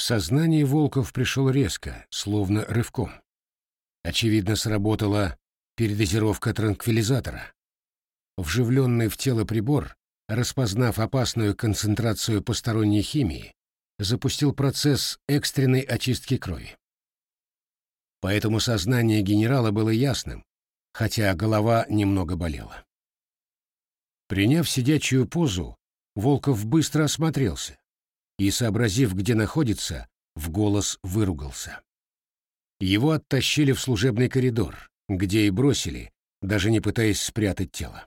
В сознание Волков пришел резко, словно рывком. Очевидно, сработала передозировка транквилизатора. Вживленный в тело прибор, распознав опасную концентрацию посторонней химии, запустил процесс экстренной очистки крови. Поэтому сознание генерала было ясным, хотя голова немного болела. Приняв сидячую позу, Волков быстро осмотрелся и, сообразив, где находится, в голос выругался. Его оттащили в служебный коридор, где и бросили, даже не пытаясь спрятать тело.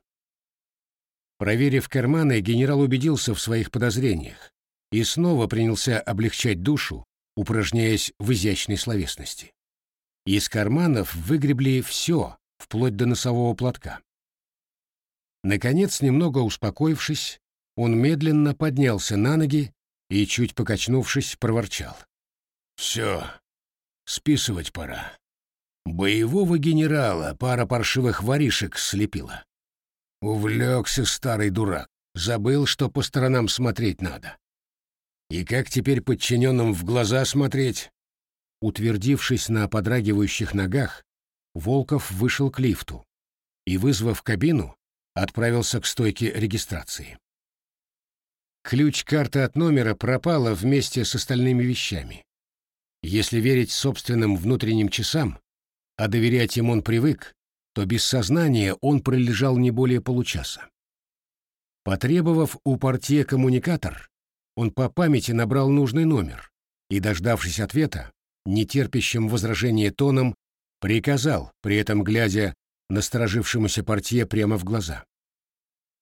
Проверив карманы, генерал убедился в своих подозрениях и снова принялся облегчать душу, упражняясь в изящной словесности. Из карманов выгребли все, вплоть до носового платка. Наконец, немного успокоившись, он медленно поднялся на ноги и, чуть покачнувшись, проворчал. «Все, списывать пора. Боевого генерала пара паршивых воришек слепила. Увлекся старый дурак, забыл, что по сторонам смотреть надо. И как теперь подчиненным в глаза смотреть? Утвердившись на подрагивающих ногах, Волков вышел к лифту и, вызвав кабину, отправился к стойке регистрации. Ключ-карта от номера пропала вместе с остальными вещами. Если верить собственным внутренним часам, а доверять им он привык, то без сознания он пролежал не более получаса. Потребовав у портье коммуникатор, он по памяти набрал нужный номер и, дождавшись ответа, нетерпящим возражения тоном, приказал, при этом глядя насторожившемуся портье прямо в глаза.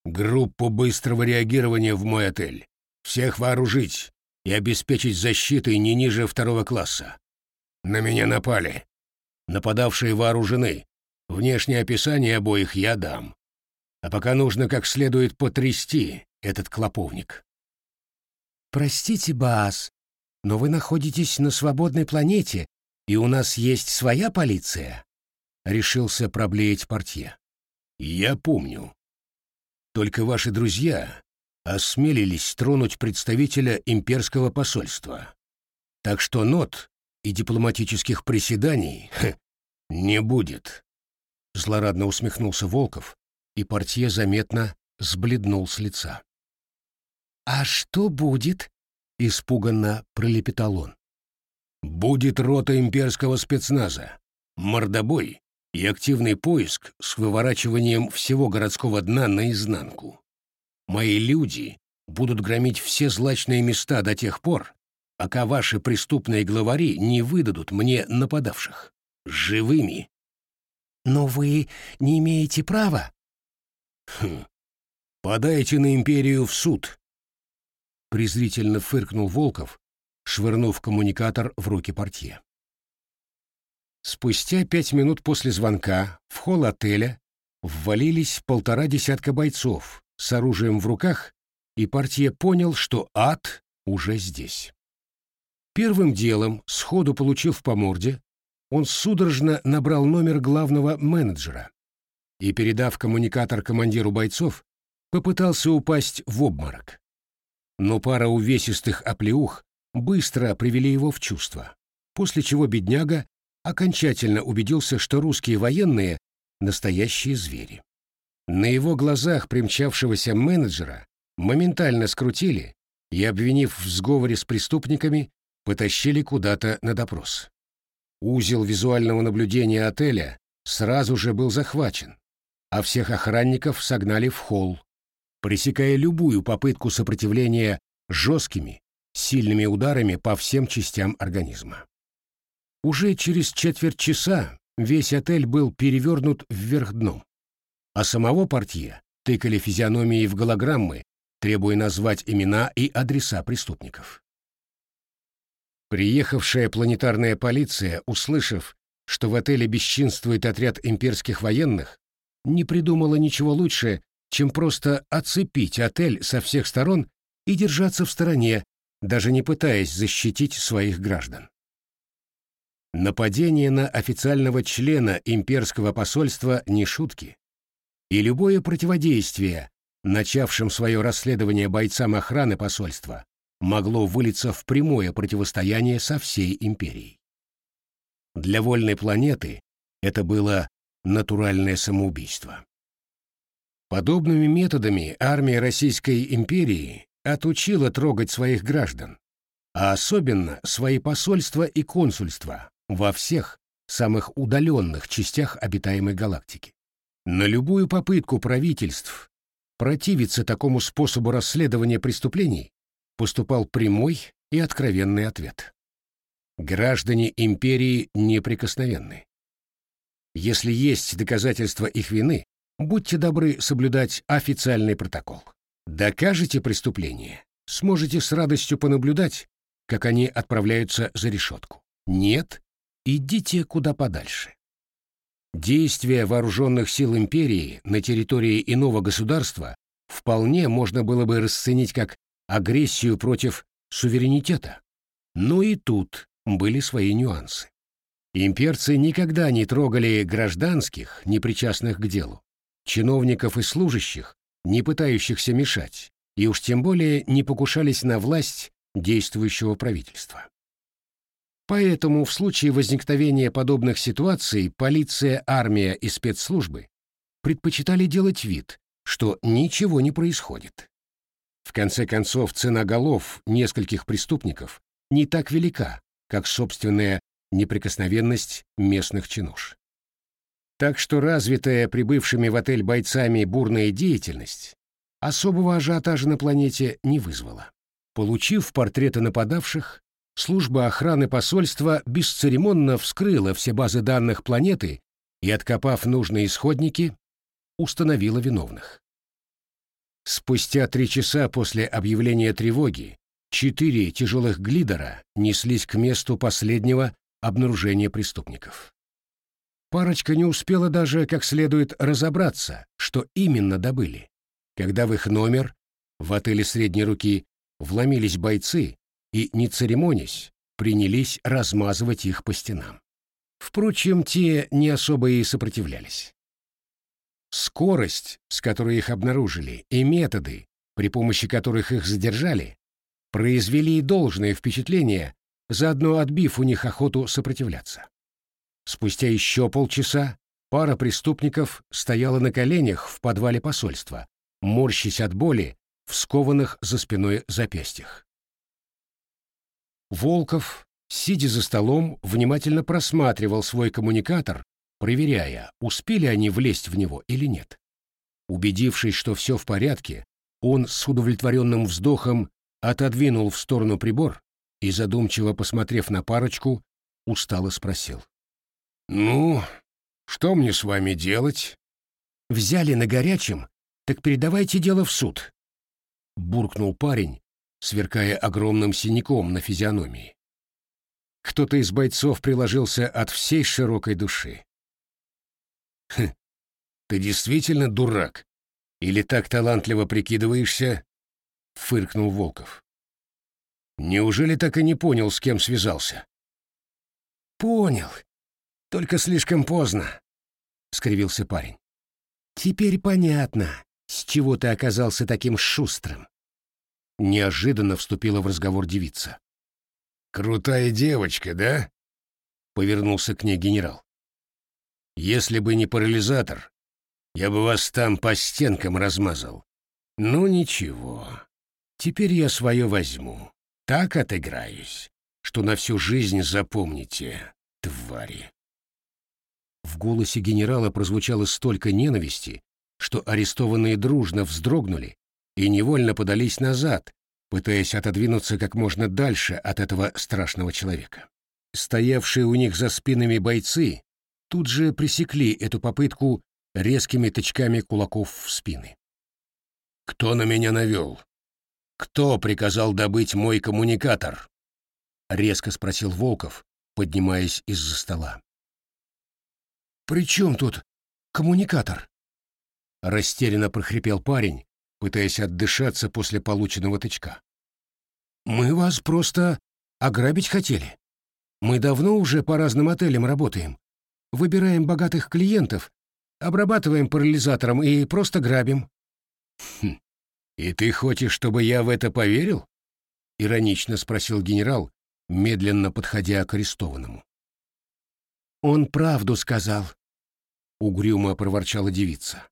«Группу быстрого реагирования в мой отель. Всех вооружить и обеспечить защитой не ниже второго класса. На меня напали. Нападавшие вооружены. Внешнее описание обоих я дам. А пока нужно как следует потрясти этот клоповник». «Простите, Баас, но вы находитесь на свободной планете, и у нас есть своя полиция», — решился проблеять портье. «Я помню. Только ваши друзья осмелились тронуть представителя имперского посольства. Так что нот и дипломатических приседаний ха, не будет». Злорадно усмехнулся Волков, и портье заметно сбледнул с лица. «А что будет?» — испуганно пролепетал он. Будет рота имперского спецназа, мордобой и активный поиск с выворачиванием всего городского дна наизнанку. Мои люди будут громить все злачные места до тех пор, пока ваши преступные главари не выдадут мне нападавших. Живыми. Но вы не имеете права. Хм. Подайте на империю в суд. Презрительно фыркнул Волков, швырнув коммуникатор в руки портье. Спустя пять минут после звонка в холл отеля ввалились полтора десятка бойцов с оружием в руках, и портье понял, что ад уже здесь. Первым делом, сходу получив по морде, он судорожно набрал номер главного менеджера и, передав коммуникатор командиру бойцов, попытался упасть в обморок. Но пара увесистых оплеух быстро привели его в чувство, после чего бедняга окончательно убедился, что русские военные — настоящие звери. На его глазах примчавшегося менеджера моментально скрутили и, обвинив в сговоре с преступниками, потащили куда-то на допрос. Узел визуального наблюдения отеля сразу же был захвачен, а всех охранников согнали в холл, пресекая любую попытку сопротивления жесткими, сильными ударами по всем частям организма. Уже через четверть часа весь отель был перевернут вверх дном, а самого портье тыкали физиономии в голограммы, требуя назвать имена и адреса преступников. Приехавшая планетарная полиция, услышав, что в отеле бесчинствует отряд имперских военных, не придумала ничего лучше, чем просто оцепить отель со всех сторон и держаться в стороне, даже не пытаясь защитить своих граждан. Нападение на официального члена имперского посольства не шутки, и любое противодействие, начавшим свое расследование бойцам охраны посольства, могло вылиться в прямое противостояние со всей империей. Для вольной планеты это было натуральное самоубийство. Подобными методами армия Российской империи отучила трогать своих граждан, а особенно свои посольства и консульства во всех самых удаленных частях обитаемой галактики. На любую попытку правительств противиться такому способу расследования преступлений поступал прямой и откровенный ответ. Граждане империи неприкосновенны. Если есть доказательства их вины, будьте добры соблюдать официальный протокол. Докажете преступление, сможете с радостью понаблюдать, как они отправляются за решетку. Нет, идите куда подальше. Действия вооруженных сил империи на территории иного государства вполне можно было бы расценить как агрессию против суверенитета. Но и тут были свои нюансы. Имперцы никогда не трогали гражданских, не причастных к делу, чиновников и служащих, не пытающихся мешать, и уж тем более не покушались на власть действующего правительства. Поэтому в случае возникновения подобных ситуаций полиция, армия и спецслужбы предпочитали делать вид, что ничего не происходит. В конце концов, цена голов нескольких преступников не так велика, как собственная неприкосновенность местных чинуш. Так что развитая прибывшими в отель бойцами бурная деятельность особого ажиотажа на планете не вызвала. Получив портреты нападавших, служба охраны посольства бесцеремонно вскрыла все базы данных планеты и, откопав нужные исходники, установила виновных. Спустя три часа после объявления тревоги четыре тяжелых глидера неслись к месту последнего обнаружения преступников. Парочка не успела даже как следует разобраться, что именно добыли, когда в их номер в отеле средней руки вломились бойцы и, не церемонясь, принялись размазывать их по стенам. Впрочем, те не особо и сопротивлялись. Скорость, с которой их обнаружили, и методы, при помощи которых их задержали, произвели должное впечатление, заодно отбив у них охоту сопротивляться. Спустя еще полчаса пара преступников стояла на коленях в подвале посольства, морщась от боли в скованных за спиной запястьях. Волков, сидя за столом, внимательно просматривал свой коммуникатор, проверяя, успели они влезть в него или нет. Убедившись, что все в порядке, он с удовлетворенным вздохом отодвинул в сторону прибор и, задумчиво посмотрев на парочку, устало спросил. «Ну, что мне с вами делать?» «Взяли на горячем, так передавайте дело в суд», — буркнул парень, сверкая огромным синяком на физиономии. Кто-то из бойцов приложился от всей широкой души. «Хм, ты действительно дурак? Или так талантливо прикидываешься?» — фыркнул Волков. «Неужели так и не понял, с кем связался?» «Понял», только слишком поздно, — скривился парень. Теперь понятно, с чего ты оказался таким шустрым. Неожиданно вступила в разговор девица. «Крутая девочка, да?» — повернулся к ней генерал. «Если бы не парализатор, я бы вас там по стенкам размазал. Ну ничего, теперь я свое возьму. Так отыграюсь, что на всю жизнь запомните, твари». В голосе генерала прозвучало столько ненависти, что арестованные дружно вздрогнули и невольно подались назад, пытаясь отодвинуться как можно дальше от этого страшного человека. Стоявшие у них за спинами бойцы тут же пресекли эту попытку резкими тычками кулаков в спины. «Кто на меня навел? Кто приказал добыть мой коммуникатор?» — резко спросил Волков, поднимаясь из-за стола. «При чем тут коммуникатор?» Растерянно прохрипел парень, пытаясь отдышаться после полученного тычка. «Мы вас просто ограбить хотели. Мы давно уже по разным отелям работаем. Выбираем богатых клиентов, обрабатываем парализатором и просто грабим». «Хм. И ты хочешь, чтобы я в это поверил?» иронично спросил генерал, медленно подходя к арестованному. «Он правду сказал», — угрюмо проворчала девица.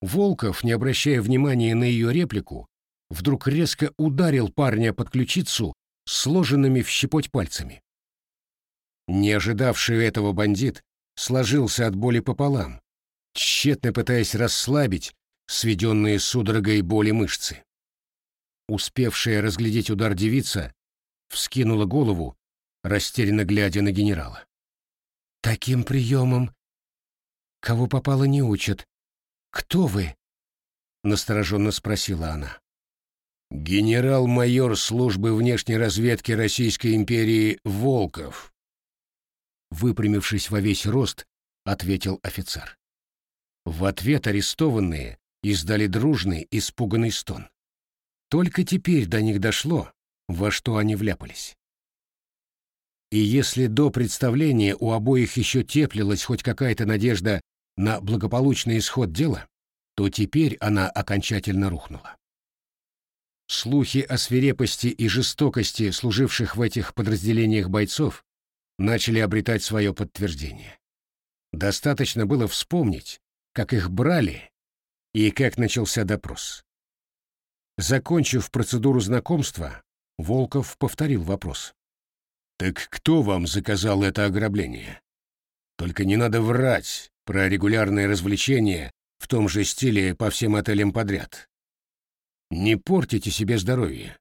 Волков, не обращая внимания на ее реплику, вдруг резко ударил парня под ключицу сложенными в щепоть пальцами. Не ожидавший этого бандит сложился от боли пополам, тщетно пытаясь расслабить сведенные судорогой боли мышцы. Успевшая разглядеть удар девица вскинула голову, растерянно глядя на генерала. «Таким приемом кого попало не учат. Кто вы?» — настороженно спросила она. «Генерал-майор службы внешней разведки Российской империи Волков», выпрямившись во весь рост, ответил офицер. В ответ арестованные издали дружный, испуганный стон. Только теперь до них дошло, во что они вляпались. И если до представления у обоих еще теплилась хоть какая-то надежда на благополучный исход дела, то теперь она окончательно рухнула. Слухи о свирепости и жестокости служивших в этих подразделениях бойцов начали обретать свое подтверждение. Достаточно было вспомнить, как их брали и как начался допрос. Закончив процедуру знакомства, Волков повторил вопрос. «Так кто вам заказал это ограбление? Только не надо врать про регулярные развлечения в том же стиле по всем отелям подряд. Не портите себе здоровье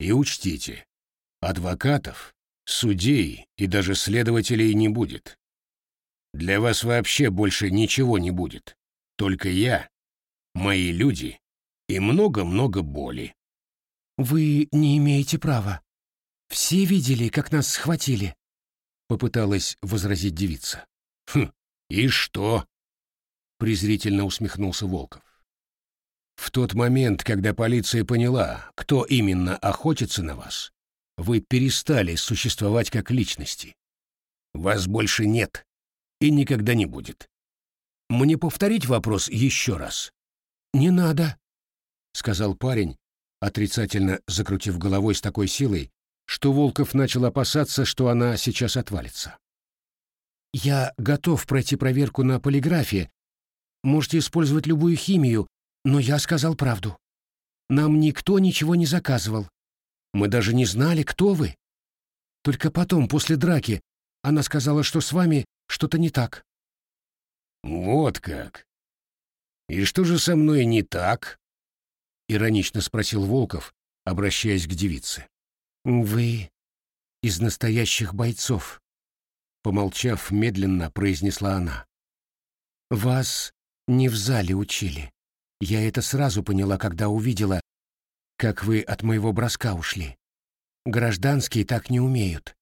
и учтите, адвокатов, судей и даже следователей не будет. Для вас вообще больше ничего не будет. Только я, мои люди и много-много боли. «Вы не имеете права. Все видели, как нас схватили», — попыталась возразить девица. «Хм, и что?» — презрительно усмехнулся Волков. «В тот момент, когда полиция поняла, кто именно охотится на вас, вы перестали существовать как личности. Вас больше нет и никогда не будет. Мне повторить вопрос еще раз?» «Не надо», — сказал парень, отрицательно закрутив головой с такой силой, что Волков начал опасаться, что она сейчас отвалится. «Я готов пройти проверку на полиграфе. Можете использовать любую химию, но я сказал правду. Нам никто ничего не заказывал. Мы даже не знали, кто вы. Только потом, после драки, она сказала, что с вами что-то не так». «Вот как! И что же со мной не так?» — иронично спросил Волков, обращаясь к девице. «Вы из настоящих бойцов», — помолчав, медленно произнесла она. «Вас не в зале учили. Я это сразу поняла, когда увидела, как вы от моего броска ушли. Гражданские так не умеют.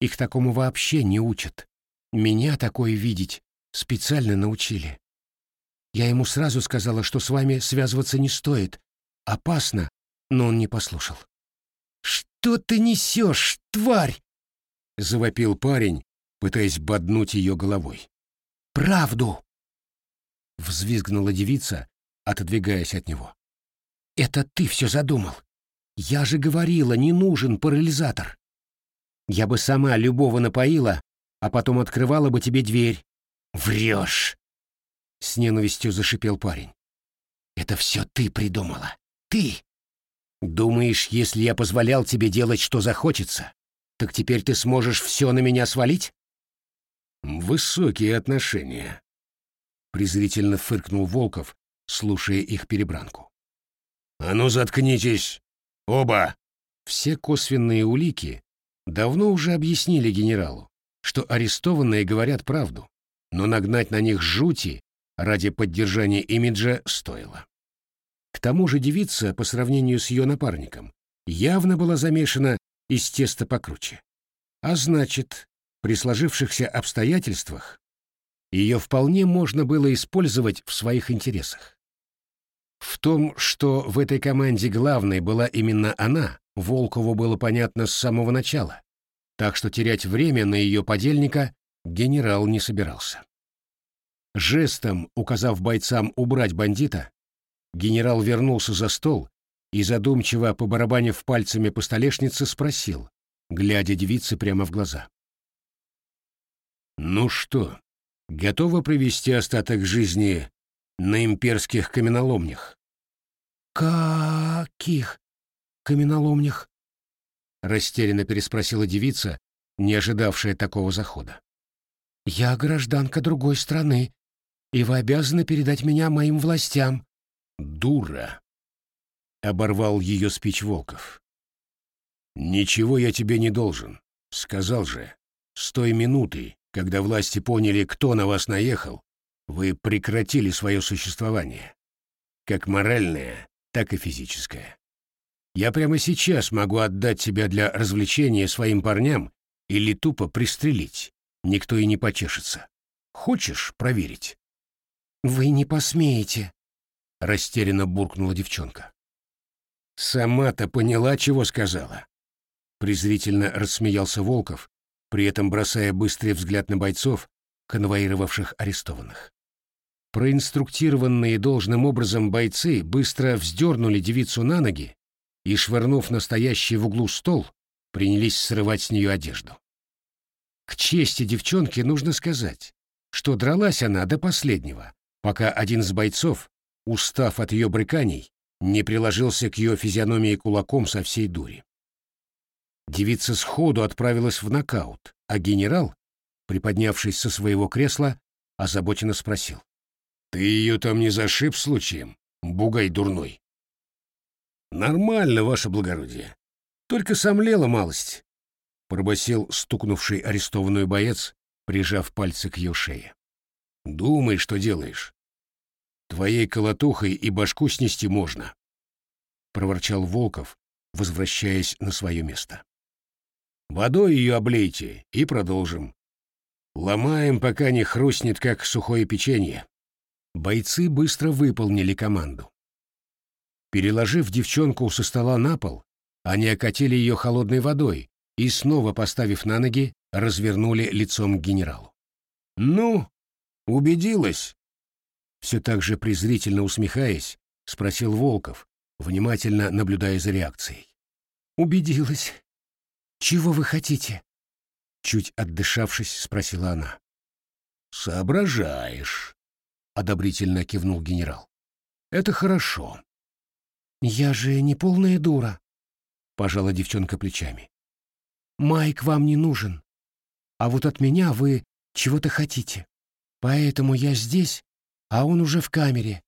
Их такому вообще не учат. Меня такое видеть специально научили. Я ему сразу сказала, что с вами связываться не стоит, Опасно, но он не послушал. «Что ты несешь, тварь?» — завопил парень, пытаясь боднуть ее головой. «Правду!» — взвизгнула девица, отодвигаясь от него. «Это ты все задумал. Я же говорила, не нужен парализатор. Я бы сама любого напоила, а потом открывала бы тебе дверь. Врешь!» С ненавистью зашипел парень. «Это все ты придумала ты. Думаешь, если я позволял тебе делать, что захочется, так теперь ты сможешь все на меня свалить? Высокие отношения. Презрительно фыркнул Волков, слушая их перебранку. А ну заткнитесь! Оба! Все косвенные улики давно уже объяснили генералу, что арестованные говорят правду, но нагнать на них жути ради поддержания имиджа стоило. К тому же девица, по сравнению с ее напарником, явно была замешана из теста покруче. А значит, при сложившихся обстоятельствах ее вполне можно было использовать в своих интересах. В том, что в этой команде главной была именно она, Волкову было понятно с самого начала, так что терять время на ее подельника генерал не собирался. Жестом указав бойцам убрать бандита, Генерал вернулся за стол и задумчиво, побарабанив пальцами по столешнице, спросил, глядя девице прямо в глаза. «Ну что, готова провести остаток жизни на имперских каменоломнях?» «Каких каменоломнях?» — растерянно переспросила девица, не ожидавшая такого захода. «Я гражданка другой страны, и вы обязаны передать меня моим властям». «Дура!» — оборвал ее спич Волков. «Ничего я тебе не должен. Сказал же, с той минуты, когда власти поняли, кто на вас наехал, вы прекратили свое существование. Как моральное, так и физическое. Я прямо сейчас могу отдать тебя для развлечения своим парням или тупо пристрелить. Никто и не почешется. Хочешь проверить?» «Вы не посмеете», — растерянно буркнула девчонка. «Сама-то поняла, чего сказала?» Презрительно рассмеялся Волков, при этом бросая быстрый взгляд на бойцов, конвоировавших арестованных. Проинструктированные должным образом бойцы быстро вздернули девицу на ноги и, швырнув настоящий в углу стол, принялись срывать с нее одежду. К чести девчонки нужно сказать, что дралась она до последнего, пока один из бойцов, устав от ее брыканий, не приложился к ее физиономии кулаком со всей дури. Девица сходу отправилась в нокаут, а генерал, приподнявшись со своего кресла, озабоченно спросил. «Ты ее там не зашиб случаем, бугай дурной?» «Нормально, ваше благородие. Только сомлела малость», — пробасил стукнувший арестованную боец, прижав пальцы к ее шее. «Думай, что делаешь. Твоей колотухой и башку снести можно», — проворчал Волков, возвращаясь на свое место. «Водой ее облейте и продолжим. Ломаем, пока не хрустнет, как сухое печенье». Бойцы быстро выполнили команду. Переложив девчонку со стола на пол, они окатили ее холодной водой и, снова поставив на ноги, развернули лицом к генералу. «Ну, убедилась?» Все так же презрительно усмехаясь, спросил Волков, внимательно наблюдая за реакцией. «Убедилась. Чего вы хотите?» Чуть отдышавшись, спросила она. «Соображаешь», — одобрительно кивнул генерал. «Это хорошо. «Я же не полная дура», — пожала девчонка плечами. «Майк вам не нужен, а вот от меня вы чего-то хотите. Поэтому я здесь, а он уже в камере.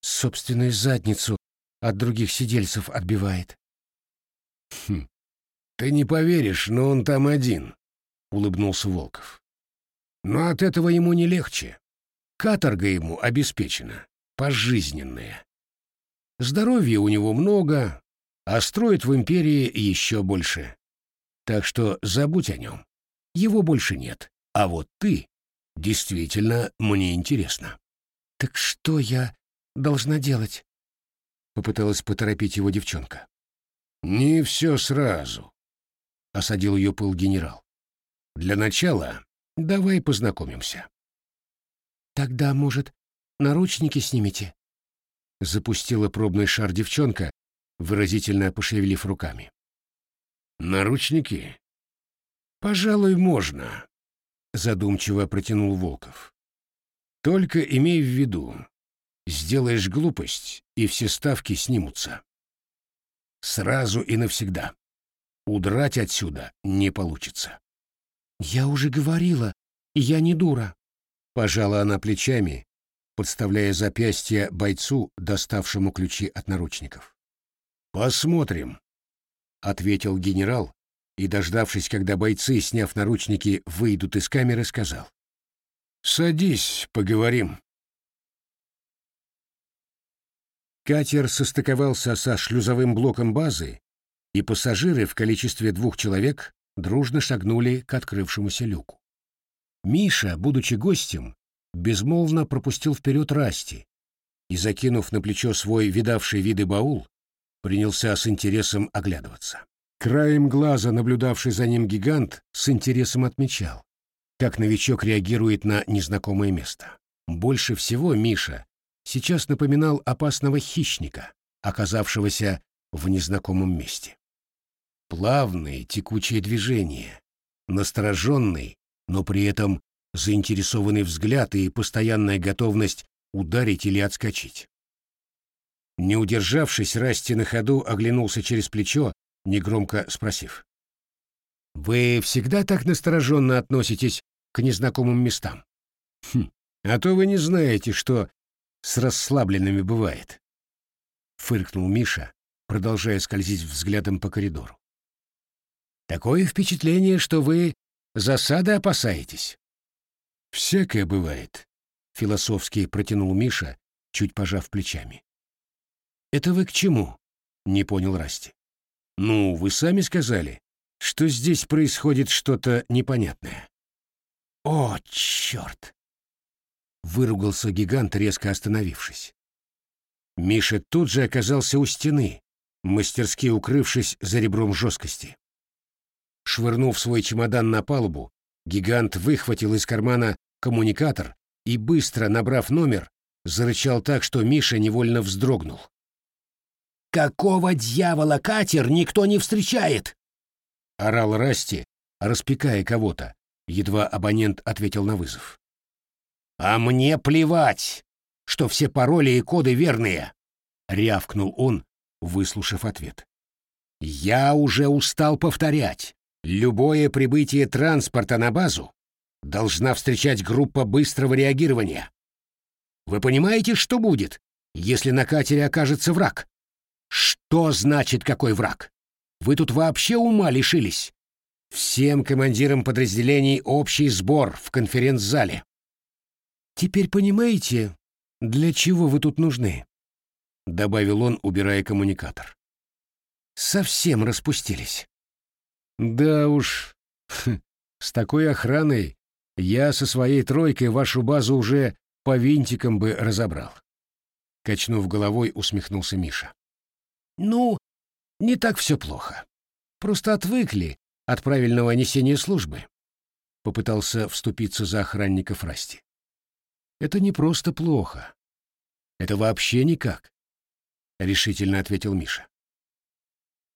Собственную задницу от других сидельцев отбивает». «Хм, ты не поверишь, но он там один», — улыбнулся Волков. «Но от этого ему не легче. Каторга ему обеспечена, пожизненная. Здоровья у него много, а строит в империи еще больше. Так что забудь о нем. Его больше нет. А вот ты действительно мне интересно. Так что я должна делать? Попыталась поторопить его девчонка. Не все сразу, осадил ее пыл генерал. Для начала давай познакомимся. Тогда, может, наручники снимете? запустила пробный шар девчонка, выразительно пошевелив руками. «Наручники?» «Пожалуй, можно», — задумчиво протянул Волков. «Только имей в виду, сделаешь глупость, и все ставки снимутся. Сразу и навсегда. Удрать отсюда не получится». «Я уже говорила, я не дура», — пожала она плечами, подставляя запястье бойцу, доставшему ключи от наручников. «Посмотрим», — ответил генерал и, дождавшись, когда бойцы, сняв наручники, выйдут из камеры, сказал. «Садись, поговорим». Катер состыковался со шлюзовым блоком базы, и пассажиры в количестве двух человек дружно шагнули к открывшемуся люку. Миша, будучи гостем, безмолвно пропустил вперед Расти и, закинув на плечо свой видавший виды баул, принялся с интересом оглядываться. Краем глаза наблюдавший за ним гигант с интересом отмечал, как новичок реагирует на незнакомое место. Больше всего Миша сейчас напоминал опасного хищника, оказавшегося в незнакомом месте. Плавные, текучие движения, настороженный, но при этом заинтересованный взгляд и постоянная готовность ударить или отскочить. Не удержавшись, Расти на ходу оглянулся через плечо, негромко спросив. «Вы всегда так настороженно относитесь к незнакомым местам?» «Хм, а то вы не знаете, что с расслабленными бывает», — фыркнул Миша, продолжая скользить взглядом по коридору. «Такое впечатление, что вы засады опасаетесь». «Всякое бывает», — философски протянул Миша, чуть пожав плечами. «Это вы к чему?» — не понял Расти. «Ну, вы сами сказали, что здесь происходит что-то непонятное». «О, черт!» — выругался гигант, резко остановившись. Миша тут же оказался у стены, мастерски укрывшись за ребром жесткости. Швырнув свой чемодан на палубу, гигант выхватил из кармана коммуникатор и, быстро набрав номер, зарычал так, что Миша невольно вздрогнул. «Какого дьявола катер никто не встречает?» — орал Расти, распекая кого-то. Едва абонент ответил на вызов. «А мне плевать, что все пароли и коды верные!» — рявкнул он, выслушав ответ. «Я уже устал повторять. Любое прибытие транспорта на базу должна встречать группа быстрого реагирования. Вы понимаете, что будет, если на катере окажется враг? Что значит какой враг? Вы тут вообще ума лишились? Всем командирам подразделений общий сбор в конференц-зале. Теперь понимаете, для чего вы тут нужны? Добавил он, убирая коммуникатор. Совсем распустились. Да уж, с такой охраной я со своей тройкой вашу базу уже по винтикам бы разобрал. Качнув головой, усмехнулся Миша. Ну, не так все плохо. Просто отвыкли от правильного несения службы. Попытался вступиться за охранников Расти. Это не просто плохо. Это вообще никак, решительно ответил Миша.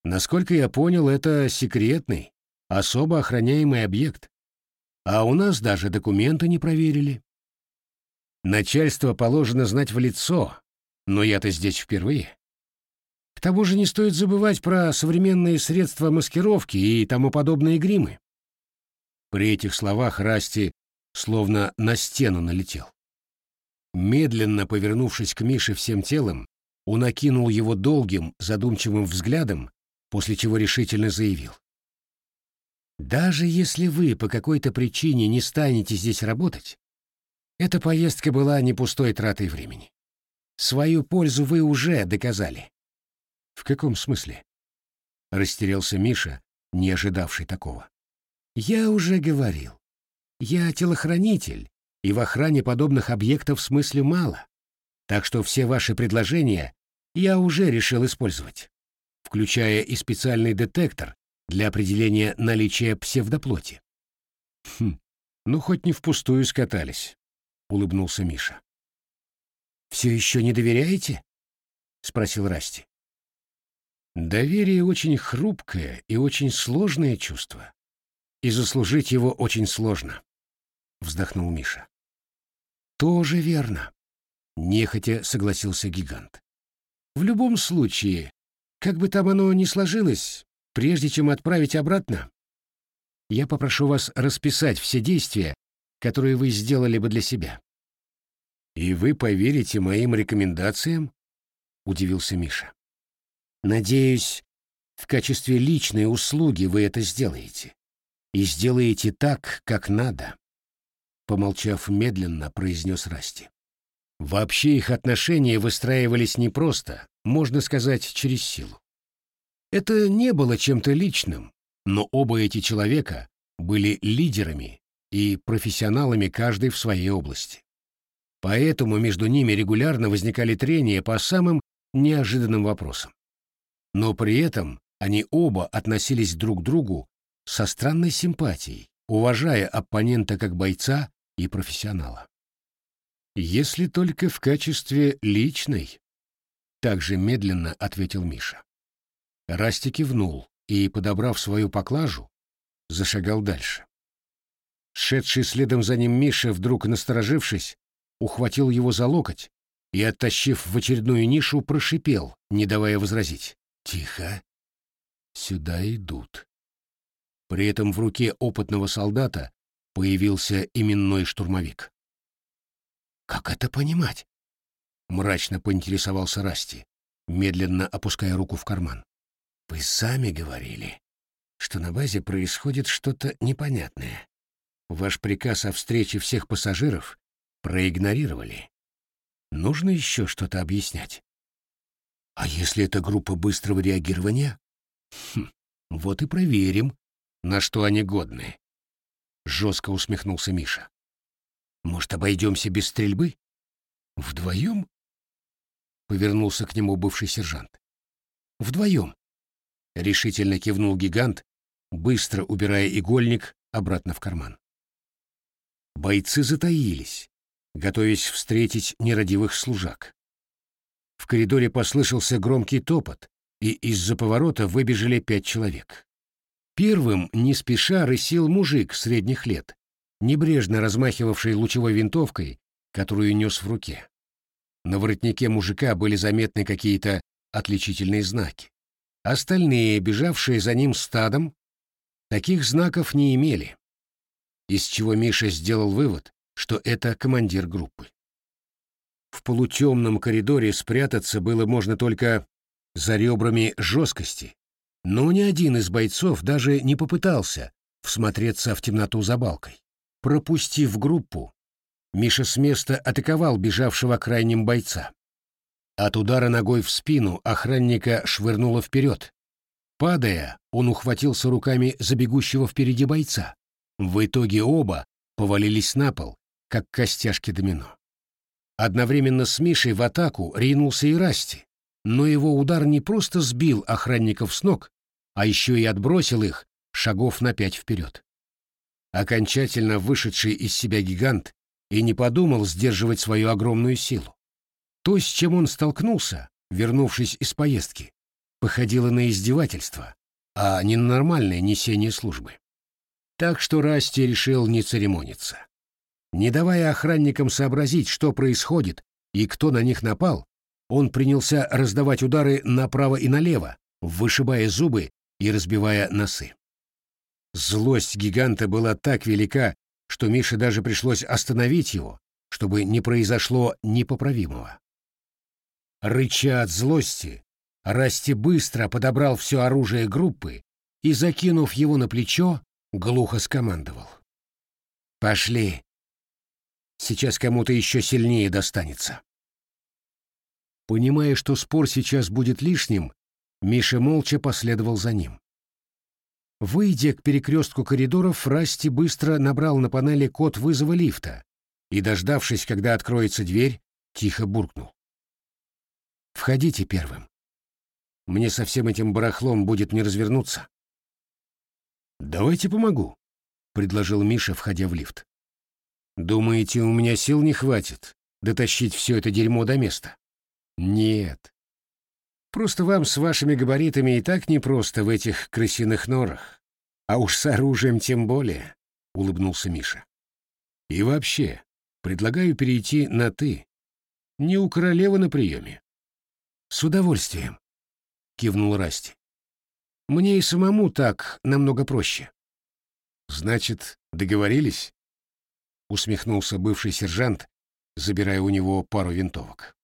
Насколько я понял, это секретный, особо охраняемый объект. А у нас даже документы не проверили. Начальство положено знать в лицо, но я-то здесь впервые. К тому же не стоит забывать про современные средства маскировки и тому подобные гримы. При этих словах Расти словно на стену налетел. Медленно повернувшись к Мише всем телом, он окинул его долгим, задумчивым взглядом, после чего решительно заявил. «Даже если вы по какой-то причине не станете здесь работать, эта поездка была не пустой тратой времени. Свою пользу вы уже доказали. «В каком смысле?» — растерялся Миша, не ожидавший такого. «Я уже говорил. Я телохранитель, и в охране подобных объектов смысла мало. Так что все ваши предложения я уже решил использовать, включая и специальный детектор для определения наличия псевдоплоти». «Хм, ну хоть не впустую скатались», — улыбнулся Миша. «Все еще не доверяете?» — спросил Расти. Доверие очень хрупкое и очень сложное чувство. И заслужить его очень сложно, — вздохнул Миша. Тоже верно, — нехотя согласился гигант. В любом случае, как бы там оно ни сложилось, прежде чем отправить обратно, я попрошу вас расписать все действия, которые вы сделали бы для себя. «И вы поверите моим рекомендациям?» — удивился Миша. Надеюсь, в качестве личной услуги вы это сделаете. И сделаете так, как надо. Помолчав медленно, произнес Расти. Вообще их отношения выстраивались непросто, можно сказать, через силу. Это не было чем-то личным, но оба эти человека были лидерами и профессионалами каждый в своей области. Поэтому между ними регулярно возникали трения по самым неожиданным вопросам но при этом они оба относились друг к другу со странной симпатией, уважая оппонента как бойца и профессионала. Если только в качестве личной. также медленно ответил Миша. Расти кивнул и, подобрав свою поклажу, зашагал дальше. Шедший следом за ним Миша, вдруг насторожившись, ухватил его за локоть и, оттащив в очередную нишу, прошипел, не давая возразить. «Тихо! Сюда идут!» При этом в руке опытного солдата появился именной штурмовик. «Как это понимать?» — мрачно поинтересовался Расти, медленно опуская руку в карман. «Вы сами говорили, что на базе происходит что-то непонятное. Ваш приказ о встрече всех пассажиров проигнорировали. Нужно еще что-то объяснять. А если это группа быстрого реагирования? Хм, вот и проверим, на что они годны. Жестко усмехнулся Миша. Может, обойдемся без стрельбы? Вдвоем? Повернулся к нему бывший сержант. Вдвоем. Решительно кивнул гигант, быстро убирая игольник обратно в карман. Бойцы затаились, готовясь встретить нерадивых служак. В коридоре послышался громкий топот, и из-за поворота выбежали пять человек. Первым, не спеша, рысил мужик средних лет, небрежно размахивавший лучевой винтовкой, которую нес в руке. На воротнике мужика были заметны какие-то отличительные знаки. Остальные, бежавшие за ним стадом, таких знаков не имели из чего Миша сделал вывод, что это командир группы. В полутемном коридоре спрятаться было можно только за ребрами жесткости, но ни один из бойцов даже не попытался всмотреться в темноту за балкой. Пропустив группу, Миша с места атаковал бежавшего крайним бойца. От удара ногой в спину охранника швырнуло вперед. Падая, он ухватился руками за бегущего впереди бойца. В итоге оба повалились на пол, как костяшки домино. Одновременно с Мишей в атаку ринулся и Расти, но его удар не просто сбил охранников с ног, а еще и отбросил их шагов на пять вперед. Окончательно вышедший из себя гигант и не подумал сдерживать свою огромную силу. То, с чем он столкнулся, вернувшись из поездки, походило на издевательство, а не на нормальное несение службы. Так что Расти решил не церемониться. Не давая охранникам сообразить, что происходит и кто на них напал, он принялся раздавать удары направо и налево, вышибая зубы и разбивая носы. Злость гиганта была так велика, что Мише даже пришлось остановить его, чтобы не произошло непоправимого. Рыча от злости, Расти быстро подобрал все оружие группы и, закинув его на плечо, глухо скомандовал. «Пошли. Сейчас кому-то еще сильнее достанется». Понимая, что спор сейчас будет лишним, Миша молча последовал за ним. Выйдя к перекрестку коридоров, Расти быстро набрал на панели код вызова лифта и, дождавшись, когда откроется дверь, тихо буркнул. «Входите первым. Мне со всем этим барахлом будет не развернуться». «Давайте помогу», — предложил Миша, входя в лифт. «Думаете, у меня сил не хватит дотащить все это дерьмо до места?» «Нет. Просто вам с вашими габаритами и так непросто в этих крысиных норах. А уж с оружием тем более», — улыбнулся Миша. «И вообще, предлагаю перейти на «ты». Не у королевы на приеме». «С удовольствием», — кивнул Расти. Мне и самому так намного проще. Значит, договорились? Усмехнулся бывший сержант, забирая у него пару винтовок.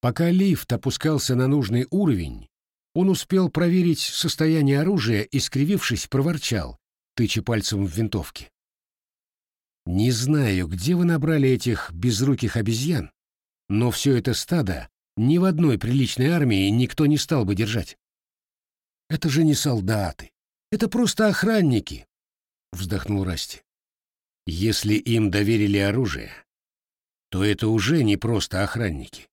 Пока лифт опускался на нужный уровень, он успел проверить состояние оружия и, скривившись, проворчал, тыча пальцем в винтовке. «Не знаю, где вы набрали этих безруких обезьян, но все это стадо ни в одной приличной армии никто не стал бы держать. Это же не солдаты. Это просто охранники, — вздохнул Расти. Если им доверили оружие, то это уже не просто охранники.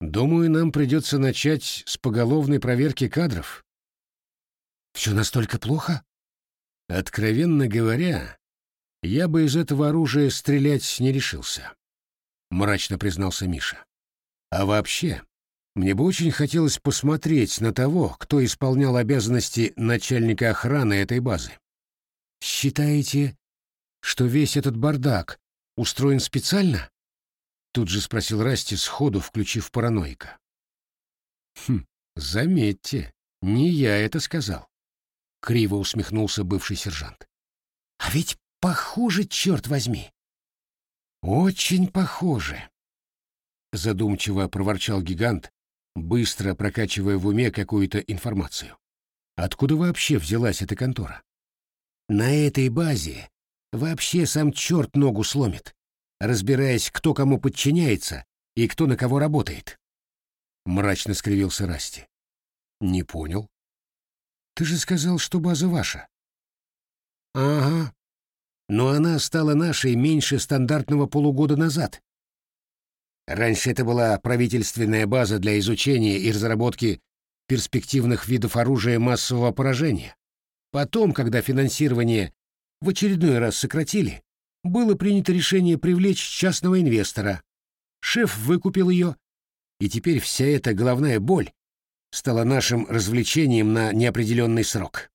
Думаю, нам придется начать с поголовной проверки кадров. Все настолько плохо? Откровенно говоря, я бы из этого оружия стрелять не решился, — мрачно признался Миша. А вообще, Мне бы очень хотелось посмотреть на того, кто исполнял обязанности начальника охраны этой базы. Считаете, что весь этот бардак устроен специально? Тут же спросил Расти сходу, включив параноика. Хм, заметьте, не я это сказал. Криво усмехнулся бывший сержант. А ведь похоже, черт возьми. Очень похоже. Задумчиво проворчал гигант, быстро прокачивая в уме какую-то информацию. Откуда вообще взялась эта контора? На этой базе вообще сам черт ногу сломит, разбираясь, кто кому подчиняется и кто на кого работает. Мрачно скривился Расти. Не понял. Ты же сказал, что база ваша. Ага. Но она стала нашей меньше стандартного полугода назад. Раньше это была правительственная база для изучения и разработки перспективных видов оружия массового поражения. Потом, когда финансирование в очередной раз сократили, было принято решение привлечь частного инвестора. Шеф выкупил ее, и теперь вся эта головная боль стала нашим развлечением на неопределенный срок.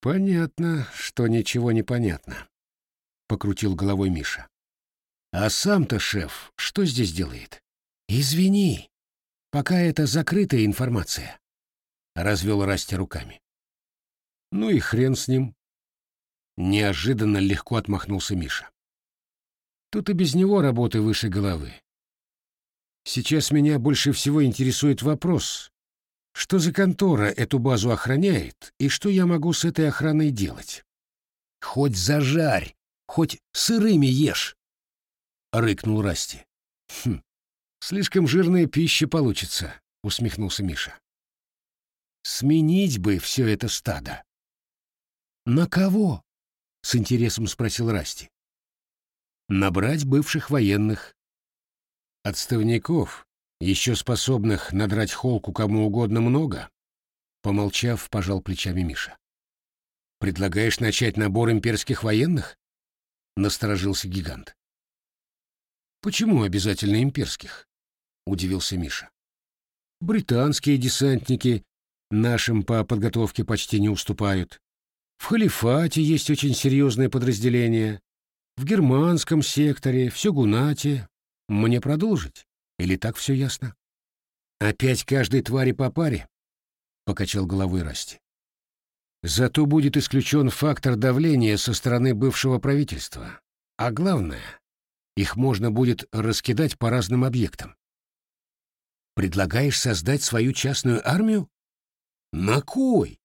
«Понятно, что ничего не понятно», — покрутил головой Миша. А сам-то шеф что здесь делает? Извини, пока это закрытая информация. Развел Расти руками. Ну и хрен с ним. Неожиданно легко отмахнулся Миша. Тут и без него работы выше головы. Сейчас меня больше всего интересует вопрос, что за контора эту базу охраняет и что я могу с этой охраной делать? Хоть зажарь, хоть сырыми ешь, — рыкнул Расти. «Хм, слишком жирная пища получится», — усмехнулся Миша. «Сменить бы все это стадо». «На кого?» — с интересом спросил Расти. «Набрать бывших военных. Отставников, еще способных надрать холку кому угодно много», — помолчав, пожал плечами Миша. «Предлагаешь начать набор имперских военных?» — насторожился гигант. Почему обязательно имперских? Удивился Миша. Британские десантники нашим по подготовке почти не уступают. В халифате есть очень серьезное подразделение. В германском секторе, в Сёгунате. Мне продолжить? Или так все ясно? Опять каждой твари по паре? Покачал головой Расти. Зато будет исключен фактор давления со стороны бывшего правительства. А главное, их можно будет раскидать по разным объектам. Предлагаешь создать свою частную армию? На кой?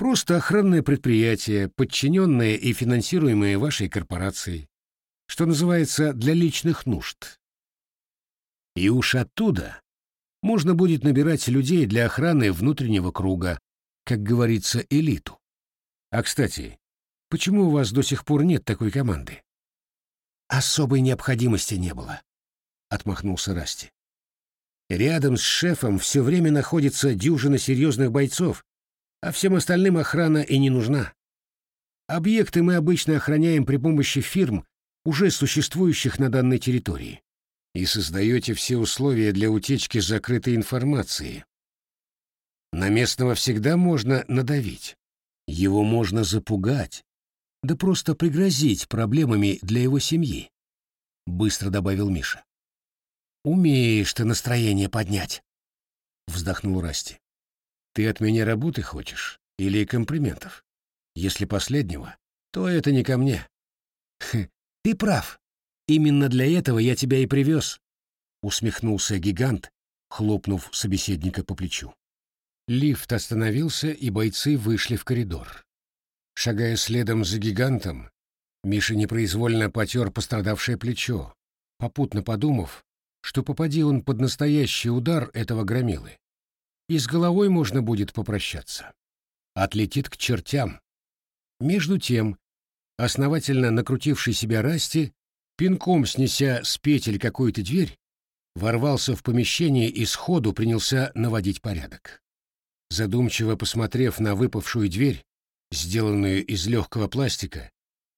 Просто охранное предприятие, подчиненное и финансируемое вашей корпорацией, что называется для личных нужд. И уж оттуда можно будет набирать людей для охраны внутреннего круга, как говорится, элиту. А, кстати, почему у вас до сих пор нет такой команды? Особой необходимости не было, отмахнулся Расти. Рядом с шефом все время находится дюжина серьезных бойцов, а всем остальным охрана и не нужна. Объекты мы обычно охраняем при помощи фирм, уже существующих на данной территории, и создаете все условия для утечки закрытой информации. На местного всегда можно надавить. Его можно запугать, да просто пригрозить проблемами для его семьи», — быстро добавил Миша. «Умеешь ты настроение поднять», — вздохнул Расти. «Ты от меня работы хочешь или комплиментов? Если последнего, то это не ко мне». «Ты прав. Именно для этого я тебя и привез», — усмехнулся гигант, хлопнув собеседника по плечу. Лифт остановился, и бойцы вышли в коридор. Шагая следом за гигантом, Миша непроизвольно потер пострадавшее плечо, попутно подумав, что попади он под настоящий удар этого громилы, и с головой можно будет попрощаться. Отлетит к чертям. Между тем, основательно накрутивший себя Расти, пинком снеся с петель какую-то дверь, ворвался в помещение и сходу принялся наводить порядок. Задумчиво посмотрев на выпавшую дверь, сделанную из легкого пластика,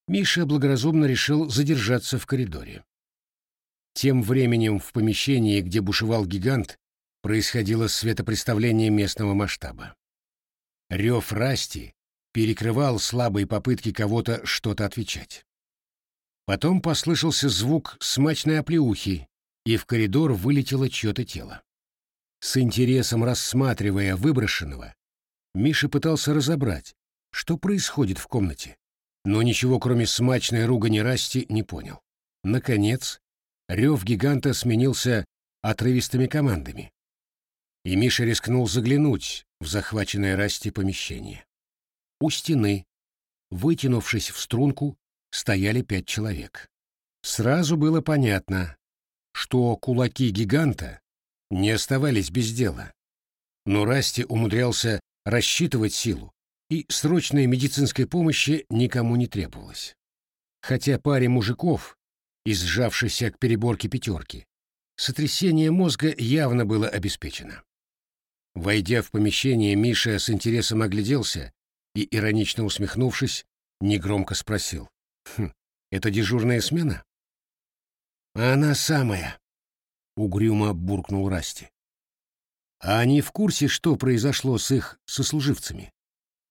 Миша благоразумно решил задержаться в коридоре. Тем временем в помещении, где бушевал гигант, происходило светопредставление местного масштаба. Рев Расти перекрывал слабые попытки кого-то что-то отвечать. Потом послышался звук смачной оплеухи, и в коридор вылетело чье-то тело. С интересом рассматривая выброшенного, Миша пытался разобрать, что происходит в комнате, но ничего, кроме смачной ругани Расти, не понял. Наконец, рев гиганта сменился отрывистыми командами, и Миша рискнул заглянуть в захваченное Расти помещение. У стены, вытянувшись в струнку, стояли пять человек. Сразу было понятно, что кулаки гиганта не оставались без дела. Но Расти умудрялся рассчитывать силу, и срочной медицинской помощи никому не требовалось. Хотя паре мужиков, изжавшейся к переборке пятерки, сотрясение мозга явно было обеспечено. Войдя в помещение, Миша с интересом огляделся и, иронично усмехнувшись, негромко спросил. «Хм, это дежурная смена?» «Она самая», — угрюмо буркнул Расти. «А они в курсе, что произошло с их сослуживцами?»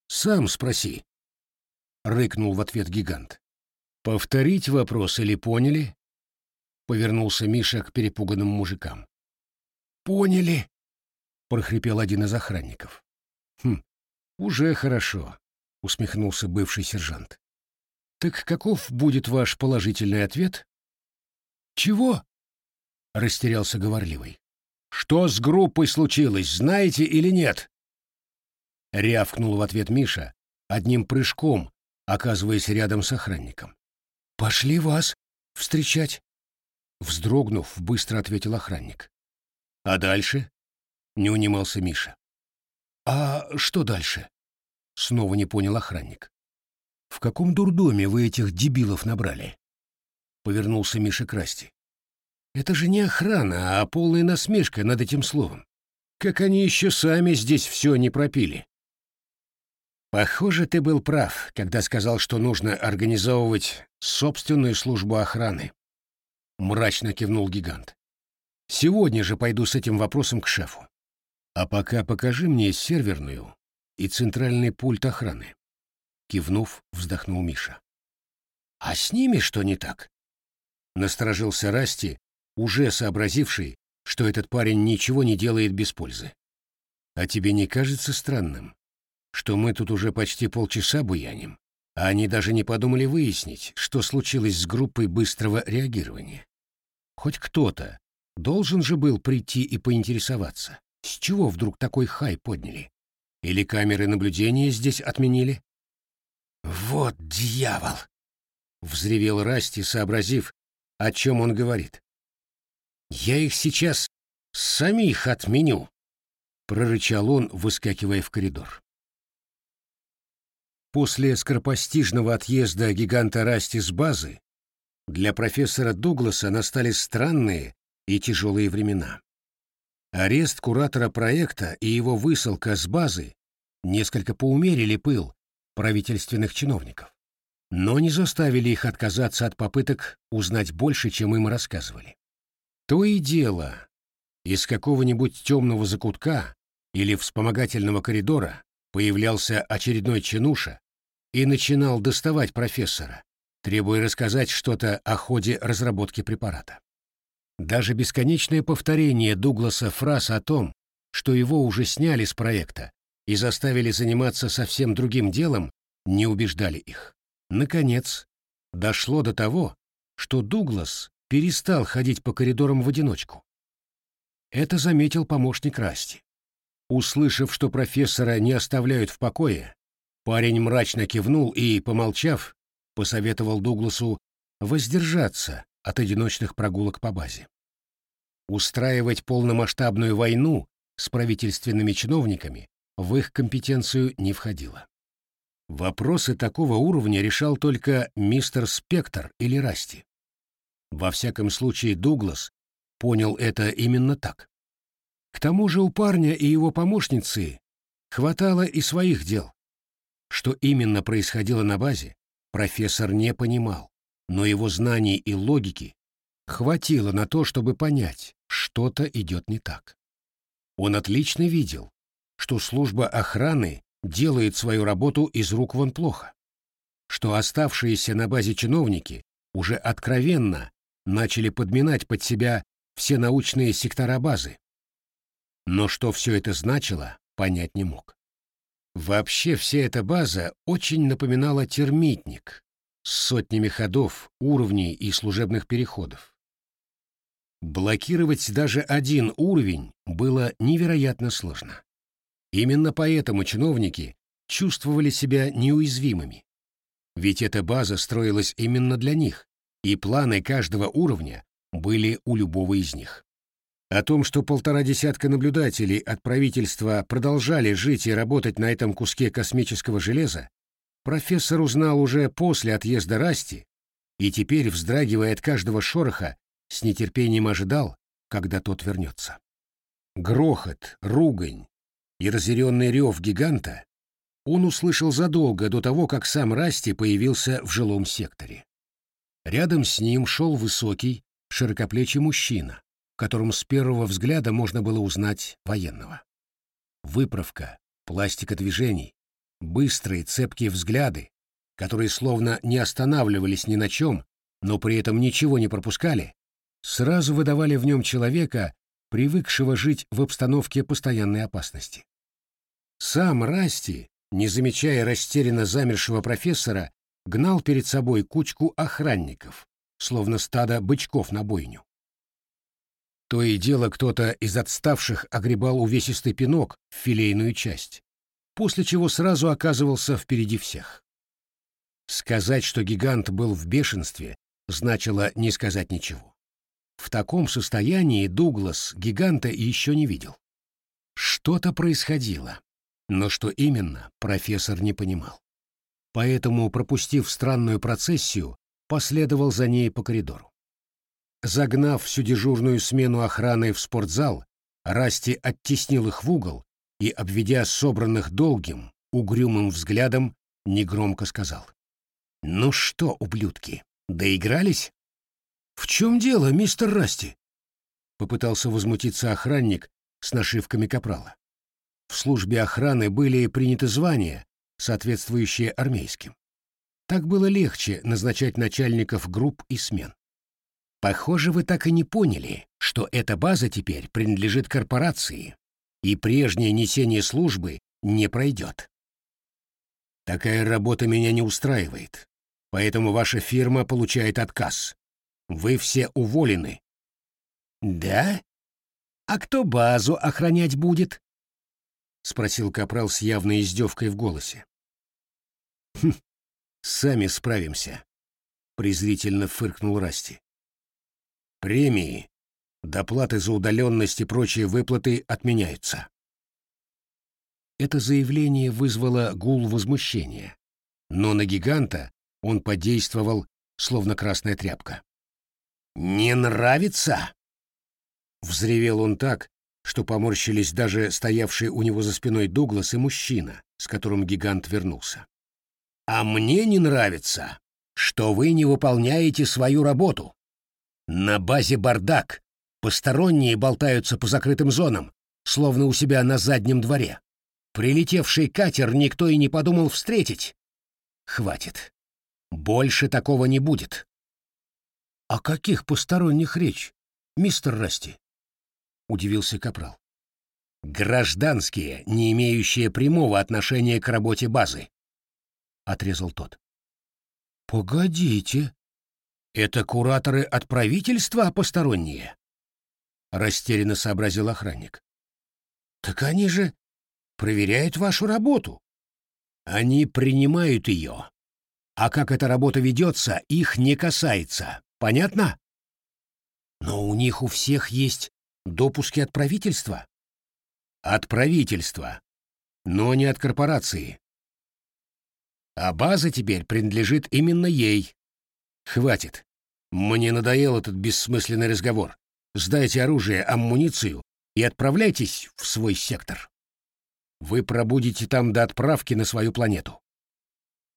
«Сам спроси», — рыкнул в ответ гигант. «Повторить вопрос или поняли?» — повернулся Миша к перепуганным мужикам. «Поняли», — прохрипел один из охранников. «Хм, уже хорошо», — усмехнулся бывший сержант. «Так каков будет ваш положительный ответ?» «Чего?» — растерялся говорливый. «Что с группой случилось, знаете или нет?» Рявкнул в ответ Миша, одним прыжком, оказываясь рядом с охранником. «Пошли вас встречать!» Вздрогнув, быстро ответил охранник. «А дальше?» — не унимался Миша. «А что дальше?» — снова не понял охранник. «В каком дурдоме вы этих дебилов набрали?» — повернулся Миша к Расти. «Это же не охрана, а полная насмешка над этим словом. Как они еще сами здесь все не пропили?» «Похоже, ты был прав, когда сказал, что нужно организовывать собственную службу охраны», — мрачно кивнул гигант. «Сегодня же пойду с этим вопросом к шефу. А пока покажи мне серверную и центральный пульт охраны». Кивнув, вздохнул Миша. «А с ними что не так?» Насторожился Расти, уже сообразивший, что этот парень ничего не делает без пользы. «А тебе не кажется странным, что мы тут уже почти полчаса буяним, а они даже не подумали выяснить, что случилось с группой быстрого реагирования. Хоть кто-то должен же был прийти и поинтересоваться, с чего вдруг такой хай подняли? Или камеры наблюдения здесь отменили? «Вот дьявол!» — взревел Расти, сообразив, о чем он говорит. «Я их сейчас самих отменю!» — прорычал он, выскакивая в коридор. После скоропостижного отъезда гиганта Расти с базы для профессора Дугласа настали странные и тяжелые времена. Арест куратора проекта и его высылка с базы несколько поумерили пыл правительственных чиновников, но не заставили их отказаться от попыток узнать больше, чем им рассказывали. То и дело, из какого-нибудь темного закутка или вспомогательного коридора появлялся очередной чинуша и начинал доставать профессора, требуя рассказать что-то о ходе разработки препарата. Даже бесконечное повторение Дугласа фраз о том, что его уже сняли с проекта и заставили заниматься совсем другим делом, не убеждали их. Наконец, дошло до того, что Дуглас перестал ходить по коридорам в одиночку. Это заметил помощник Расти. Услышав, что профессора не оставляют в покое, парень мрачно кивнул и, помолчав, посоветовал Дугласу воздержаться от одиночных прогулок по базе. Устраивать полномасштабную войну с правительственными чиновниками в их компетенцию не входило. Вопросы такого уровня решал только мистер Спектр или Расти. Во всяком случае, Дуглас понял это именно так. К тому же у парня и его помощницы хватало и своих дел. Что именно происходило на базе, профессор не понимал, но его знаний и логики хватило на то, чтобы понять, что-то идет не так. Он отлично видел, что служба охраны делает свою работу из рук вон плохо, что оставшиеся на базе чиновники уже откровенно начали подминать под себя все научные сектора базы. Но что все это значило, понять не мог. Вообще вся эта база очень напоминала термитник с сотнями ходов, уровней и служебных переходов. Блокировать даже один уровень было невероятно сложно. Именно поэтому чиновники чувствовали себя неуязвимыми. Ведь эта база строилась именно для них, и планы каждого уровня были у любого из них. О том, что полтора десятка наблюдателей от правительства продолжали жить и работать на этом куске космического железа, профессор узнал уже после отъезда Расти и теперь, вздрагивая от каждого шороха, с нетерпением ожидал, когда тот вернется. Грохот, ругань и разъяренный рев гиганта он услышал задолго до того, как сам Расти появился в жилом секторе. Рядом с ним шел высокий, широкоплечий мужчина, которым с первого взгляда можно было узнать военного. Выправка, пластика движений, быстрые цепкие взгляды, которые словно не останавливались ни на чем, но при этом ничего не пропускали, сразу выдавали в нем человека, привыкшего жить в обстановке постоянной опасности. Сам Расти, не замечая растерянно замершего профессора, гнал перед собой кучку охранников, словно стадо бычков на бойню. То и дело кто-то из отставших огребал увесистый пинок в филейную часть, после чего сразу оказывался впереди всех. Сказать, что гигант был в бешенстве, значило не сказать ничего. В таком состоянии Дуглас гиганта еще не видел. Что-то происходило, но что именно, профессор не понимал. Поэтому, пропустив странную процессию, последовал за ней по коридору. Загнав всю дежурную смену охраны в спортзал, Расти оттеснил их в угол и, обведя собранных долгим, угрюмым взглядом, негромко сказал. «Ну что, ублюдки, доигрались?» «В чем дело, мистер Расти?» Попытался возмутиться охранник с нашивками капрала. В службе охраны были приняты звания, соответствующие армейским. Так было легче назначать начальников групп и смен. Похоже, вы так и не поняли, что эта база теперь принадлежит корпорации, и прежнее несение службы не пройдет. Такая работа меня не устраивает, поэтому ваша фирма получает отказ. Вы все уволены. Да? А кто базу охранять будет? Спросил Капрал с явной издевкой в голосе. Хм, сами справимся, презрительно фыркнул Расти. Премии, доплаты за удаленность и прочие выплаты отменяются. Это заявление вызвало гул возмущения, но на гиганта он подействовал, словно красная тряпка. «Не нравится?» Взревел он так, что поморщились даже стоявшие у него за спиной Дуглас и мужчина, с которым гигант вернулся. «А мне не нравится, что вы не выполняете свою работу. На базе бардак. Посторонние болтаются по закрытым зонам, словно у себя на заднем дворе. Прилетевший катер никто и не подумал встретить. Хватит. Больше такого не будет. «О каких посторонних речь, мистер Расти?» — удивился Капрал. «Гражданские, не имеющие прямого отношения к работе базы», — отрезал тот. «Погодите», это кураторы от правительства посторонние? Растерянно сообразил охранник. Так они же проверяют вашу работу. Они принимают ее. А как эта работа ведется, их не касается. Понятно? Но у них у всех есть допуски от правительства. От правительства, но не от корпорации. А база теперь принадлежит именно ей, Хватит. Мне надоел этот бессмысленный разговор. Сдайте оружие, амуницию и отправляйтесь в свой сектор. Вы пробудете там до отправки на свою планету.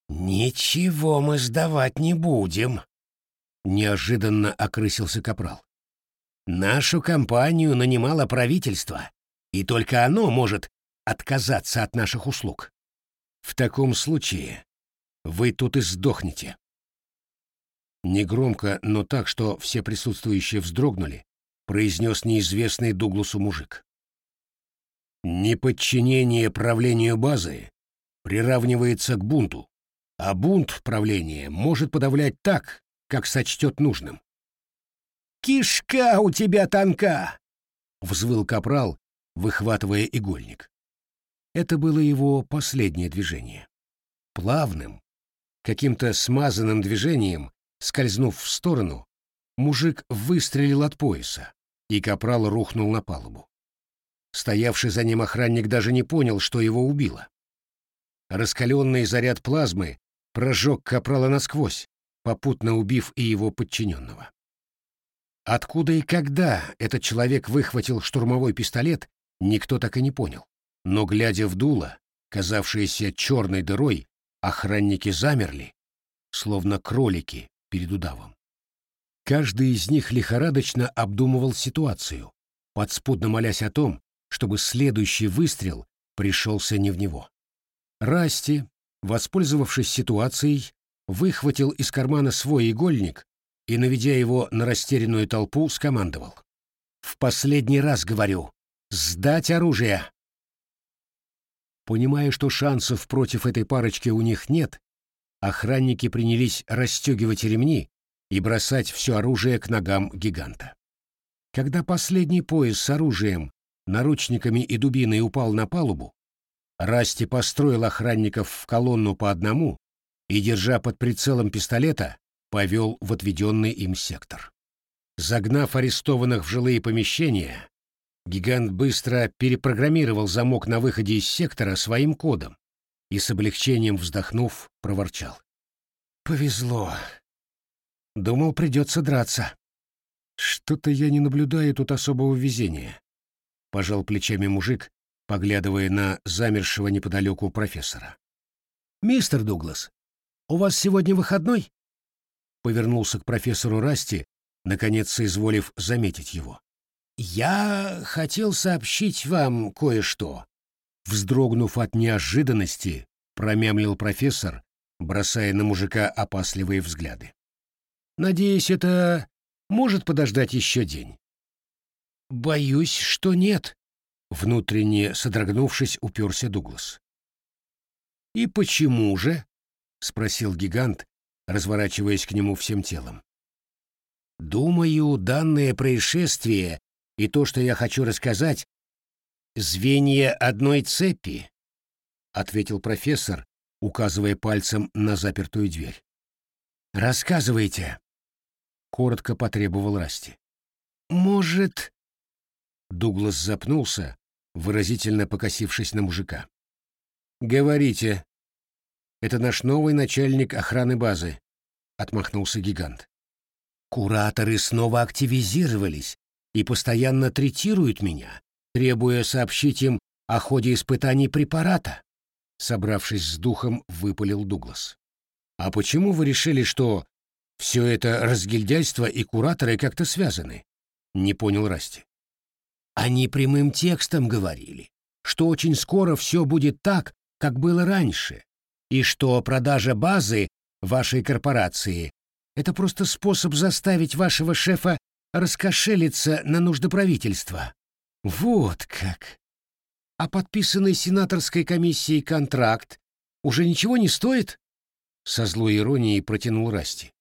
Ничего мы сдавать не будем, неожиданно окрысился капрал. Нашу компанию нанимало правительство, И только оно может отказаться от наших услуг. В таком случае вы тут и сдохнете. Негромко, но так, что все присутствующие вздрогнули, произнес неизвестный Дугласу мужик. Неподчинение правлению базы приравнивается к бунту, а бунт правления может подавлять так, как сочтет нужным. «Кишка у тебя тонка!» — взвыл капрал, выхватывая игольник. Это было его последнее движение. Плавным, каким-то смазанным движением, скользнув в сторону, мужик выстрелил от пояса, и капрал рухнул на палубу. Стоявший за ним охранник даже не понял, что его убило. Раскаленный заряд плазмы прожег капрала насквозь, попутно убив и его подчиненного. Откуда и когда этот человек выхватил штурмовой пистолет, никто так и не понял. Но, глядя в дуло, казавшееся черной дырой, охранники замерли, словно кролики перед удавом. Каждый из них лихорадочно обдумывал ситуацию, подспудно молясь о том, чтобы следующий выстрел пришелся не в него. Расти, воспользовавшись ситуацией, выхватил из кармана свой игольник и, наведя его на растерянную толпу, скомандовал. «В последний раз говорю, сдать оружие!» Понимая, что шансов против этой парочки у них нет, охранники принялись расстегивать ремни и бросать все оружие к ногам гиганта. Когда последний пояс с оружием, наручниками и дубиной упал на палубу, Расти построил охранников в колонну по одному и, держа под прицелом пистолета, повел в отведенный им сектор. Загнав арестованных в жилые помещения, гигант быстро перепрограммировал замок на выходе из сектора своим кодом и с облегчением вздохнув, проворчал. «Повезло. Думал, придется драться. Что-то я не наблюдаю тут особого везения», — пожал плечами мужик, поглядывая на замершего неподалеку профессора. «Мистер Дуглас, у вас сегодня выходной?» Повернулся к профессору Расти, наконец соизволив заметить его. «Я хотел сообщить вам кое-что». Вздрогнув от неожиданности, промямлил профессор, бросая на мужика опасливые взгляды. «Надеюсь, это может подождать еще день?» «Боюсь, что нет», — внутренне содрогнувшись, уперся Дуглас. «И почему же?» — спросил гигант, разворачиваясь к нему всем телом. «Думаю, данное происшествие и то, что я хочу рассказать, звенья одной цепи», — ответил профессор, указывая пальцем на запертую дверь. «Рассказывайте», — коротко потребовал Расти. «Может...» Дуглас запнулся, выразительно покосившись на мужика. «Говорите», это наш новый начальник охраны базы», — отмахнулся гигант. «Кураторы снова активизировались и постоянно третируют меня, требуя сообщить им о ходе испытаний препарата», — собравшись с духом, выпалил Дуглас. «А почему вы решили, что все это разгильдяйство и кураторы как-то связаны?» — не понял Расти. «Они прямым текстом говорили, что очень скоро все будет так, как было раньше, и что продажа базы вашей корпорации — это просто способ заставить вашего шефа раскошелиться на нужды правительства. Вот как. А подписанный сенаторской комиссией контракт уже ничего не стоит? Со злой иронией протянул Расти.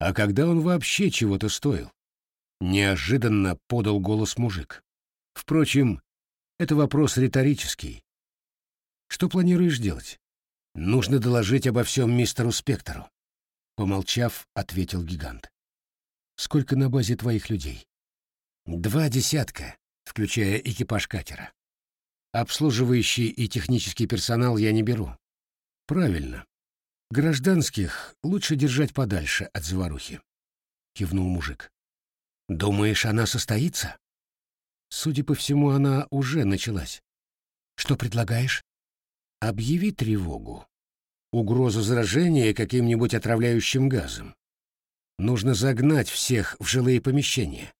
А когда он вообще чего-то стоил? Неожиданно подал голос мужик. Впрочем, это вопрос риторический. Что планируешь делать? Нужно доложить обо всем мистеру Спектору. Помолчав, ответил гигант. Сколько на базе твоих людей? Два десятка, включая экипаж катера. Обслуживающий и технический персонал я не беру. Правильно. Гражданских лучше держать подальше от заварухи. Кивнул мужик. Думаешь, она состоится? Судя по всему, она уже началась. Что предлагаешь? Объяви тревогу. Угрозу заражения каким-нибудь отравляющим газом. Нужно загнать всех в жилые помещения.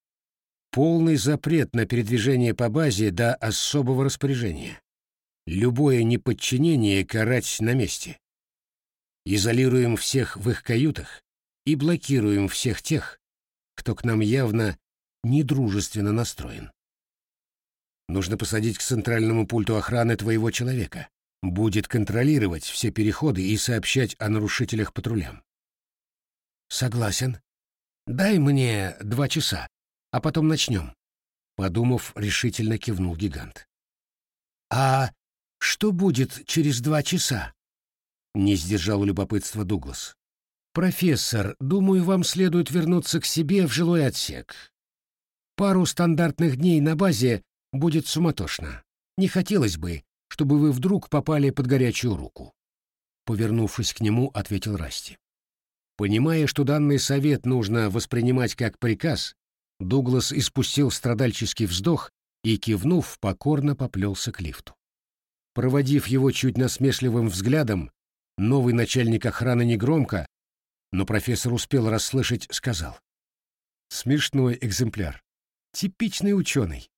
полный запрет на передвижение по базе до особого распоряжения. Любое неподчинение карать на месте. Изолируем всех в их каютах и блокируем всех тех, кто к нам явно недружественно настроен. Нужно посадить к центральному пульту охраны твоего человека. Будет контролировать все переходы и сообщать о нарушителях патрулям. Согласен. Дай мне два часа, а потом начнем. Подумав, решительно кивнул гигант. А что будет через два часа? Не сдержал любопытства Дуглас. «Профессор, думаю, вам следует вернуться к себе в жилой отсек. Пару стандартных дней на базе будет суматошно. Не хотелось бы, чтобы вы вдруг попали под горячую руку». Повернувшись к нему, ответил Расти. Понимая, что данный совет нужно воспринимать как приказ, Дуглас испустил страдальческий вздох и, кивнув, покорно поплелся к лифту. Проводив его чуть насмешливым взглядом, новый начальник охраны негромко, но профессор успел расслышать, сказал. Смешной экземпляр. Типичный ученый.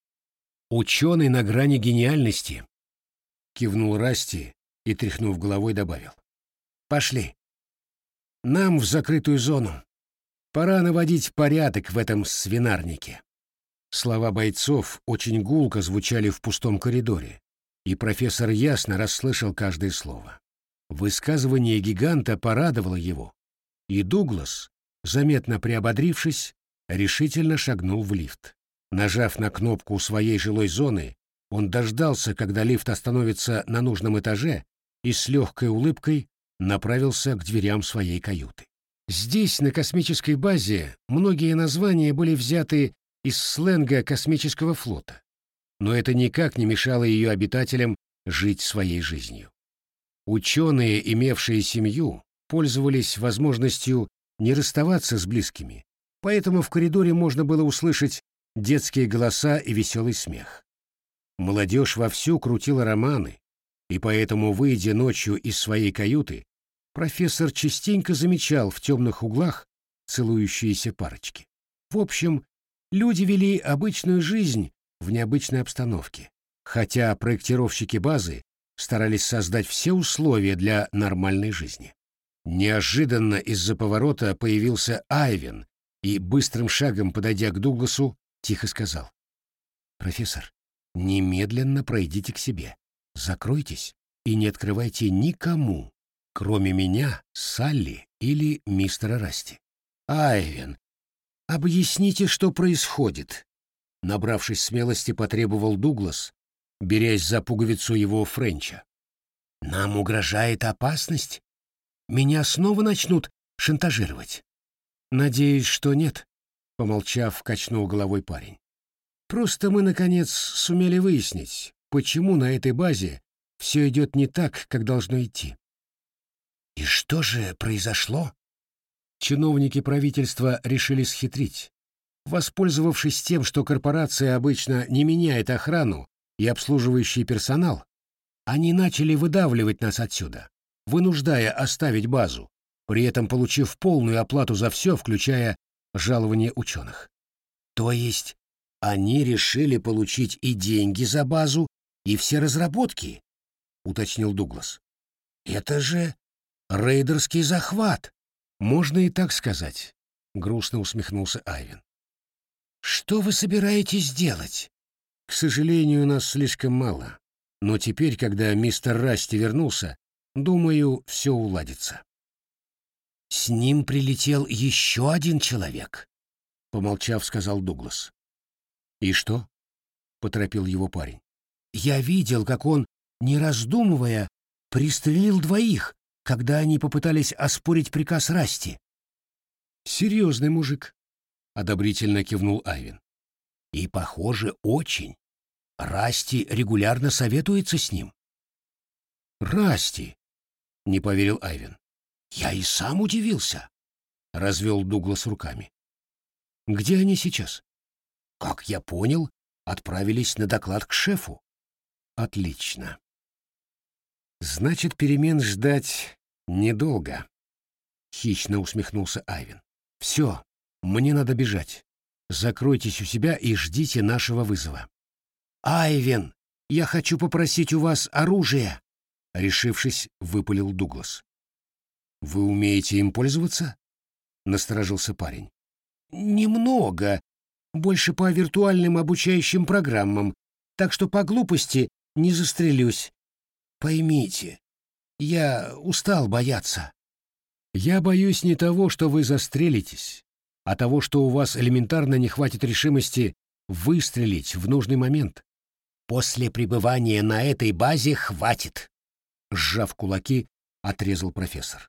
Ученый на грани гениальности. Кивнул Расти и, тряхнув головой, добавил. Пошли. Нам в закрытую зону. Пора наводить порядок в этом свинарнике. Слова бойцов очень гулко звучали в пустом коридоре, и профессор ясно расслышал каждое слово. Высказывание гиганта порадовало его, и Дуглас, заметно приободрившись, решительно шагнул в лифт. Нажав на кнопку своей жилой зоны, он дождался, когда лифт остановится на нужном этаже, и с легкой улыбкой направился к дверям своей каюты. Здесь, на космической базе, многие названия были взяты из сленга космического флота, но это никак не мешало ее обитателям жить своей жизнью. Ученые, имевшие семью, пользовались возможностью не расставаться с близкими, поэтому в коридоре можно было услышать детские голоса и веселый смех. Молодежь вовсю крутила романы, и поэтому, выйдя ночью из своей каюты, профессор частенько замечал в темных углах целующиеся парочки. В общем, люди вели обычную жизнь в необычной обстановке, хотя проектировщики базы старались создать все условия для нормальной жизни. Неожиданно из-за поворота появился Айвен и, быстрым шагом подойдя к Дугласу, тихо сказал. «Профессор, немедленно пройдите к себе, закройтесь и не открывайте никому, кроме меня, Салли или мистера Расти. Айвен, объясните, что происходит?» Набравшись смелости, потребовал Дуглас, берясь за пуговицу его Френча. «Нам угрожает опасность? Меня снова начнут шантажировать?» «Надеюсь, что нет», — помолчав, качнул головой парень. «Просто мы, наконец, сумели выяснить, почему на этой базе все идет не так, как должно идти». «И что же произошло?» Чиновники правительства решили схитрить. Воспользовавшись тем, что корпорация обычно не меняет охрану и обслуживающий персонал, они начали выдавливать нас отсюда, вынуждая оставить базу, при этом получив полную оплату за все, включая жалование ученых. То есть они решили получить и деньги за базу, и все разработки, уточнил Дуглас. Это же рейдерский захват. Можно и так сказать, грустно усмехнулся Айвен. Что вы собираетесь делать? К сожалению, нас слишком мало. Но теперь, когда мистер Расти вернулся, думаю, все уладится. С ним прилетел еще один человек, помолчав, сказал Дуглас. И что? поторопил его парень. Я видел, как он, не раздумывая, пристрелил двоих, когда они попытались оспорить приказ Расти. Серьезный мужик, одобрительно кивнул Айвин. И, похоже, очень. Расти регулярно советуется с ним. Расти, не поверил Айвен. Я и сам удивился, развел Дуглас руками. Где они сейчас? Как я понял, отправились на доклад к шефу. Отлично. Значит, перемен ждать недолго. Хищно усмехнулся Айвен. Все, мне надо бежать. закройтесь у себя и ждите нашего вызова. «Айвен, я хочу попросить у вас оружие!» Решившись, выпалил Дуглас. «Вы умеете им пользоваться?» — насторожился парень. «Немного. Больше по виртуальным обучающим программам, так что по глупости не застрелюсь. Поймите, я устал бояться». «Я боюсь не того, что вы застрелитесь, а того, что у вас элементарно не хватит решимости выстрелить в нужный момент. После пребывания на этой базе хватит», — сжав кулаки, отрезал профессор.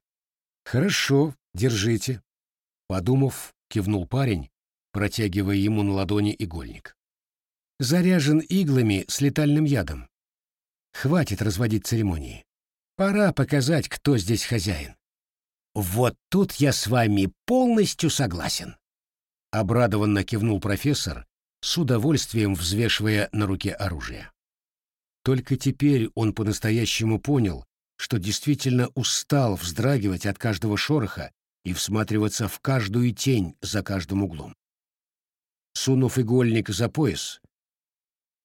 «Хорошо, держите», — подумав, кивнул парень, протягивая ему на ладони игольник. «Заряжен иглами с летальным ядом. Хватит разводить церемонии. Пора показать, кто здесь хозяин». «Вот тут я с вами полностью согласен», — обрадованно кивнул профессор, с удовольствием взвешивая на руке оружие. Только теперь он по-настоящему понял, что действительно устал вздрагивать от каждого шороха и всматриваться в каждую тень за каждым углом. Сунув игольник за пояс,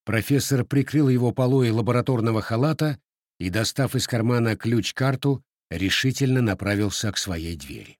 профессор прикрыл его полой лабораторного халата и, достав из кармана ключ-карту, решительно направился к своей двери.